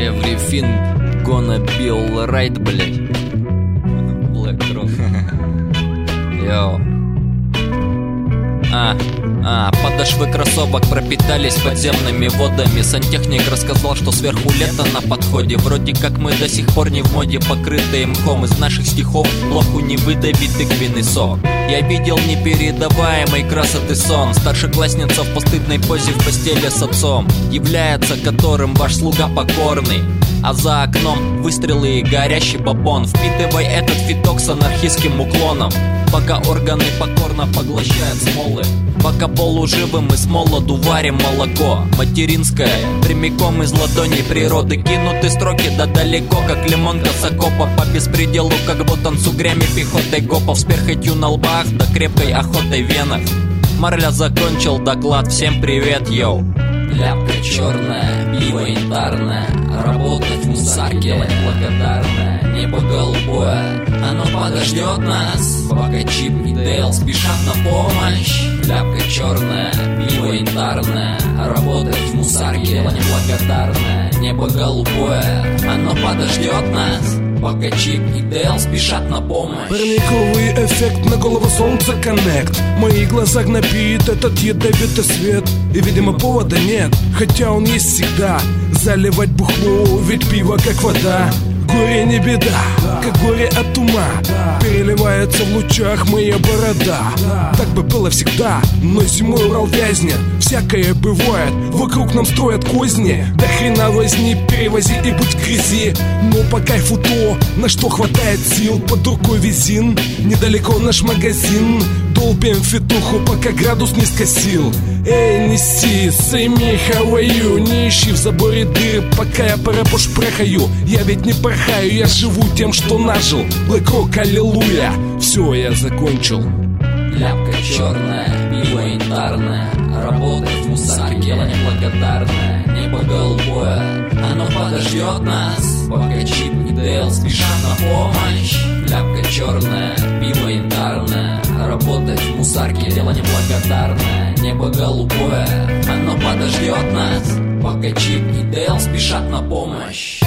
Everything gonna be alright, блядь. Black Rock. Йоу. А, а, подошвы кроссовок пропитались подземными водами. Сантехник рассказал, что сверху лето на подходе. Вроде как мы до сих пор не в моде, покрытые мхом. Из наших стихов блоку не выдавит тыквенный сок. Я видел непередаваемый красоты сон. Старшеклассница в постыдной позе в постели с отцом Является которым ваш слуга покорный а за окном выстрелы и горящий бабон. Впитывай этот фиток с анархистским уклоном. Пока органы покорно поглощают смолы. Пока полуживым мы с молоду варим молоко. Материнское, прямиком из ладоней природы. Кинуты строки да далеко, как лимонка с окопа По беспределу, как ботан с угрями пехотой гопов. С перхотью на лбах да крепкой охотой венах. Марля закончил доклад, всем привет, йоу. Ляпка черная, пиво янтарное Мусарке благодарное Небо голубое, оно подождет нас. Пока Чип и Дейл спешат на помощь. Ляпка черная, пиво янтарное Работать в мусарке. Неблагодарное Небо голубое, оно подождет нас Пока Чип и Дейл спешат на помощь. Парниковый эффект на голову солнца коннект. Мои глаза гнобит этот ядовитый свет. И, видимо, повода нет, хотя он есть всегда. Заливать бухло, ведь пиво как вода Горе не беда, как горе от ума. Переливается в лучах моя борода. Так бы было всегда, но зимой Урал вязнет Всякое бывает, вокруг нам строят козни. До хрена возни, перевози и будь в грязи. Но по кайфу то, на что хватает сил. Под рукой визин, недалеко наш магазин Долбим фитуху, пока градус не скосил. Эй, неси, say me how are you Не ищи в заборе дыры, пока я по рэпу шпрехаю Я ведь не порхаю, я живу тем, что нажил. Rock, аллилуйя. Все, я закончил. Ляпка черная, пиво янтарное Работать в мусарке неблагодарное Небо голубое, оно подождет нас. Пока Чип и Дейл спешат на помощь. Ляпка черная, Мусарке дело неблагодарное Небо голубое, оно подождет нас. Пока Чип и Дейл спешат на помощь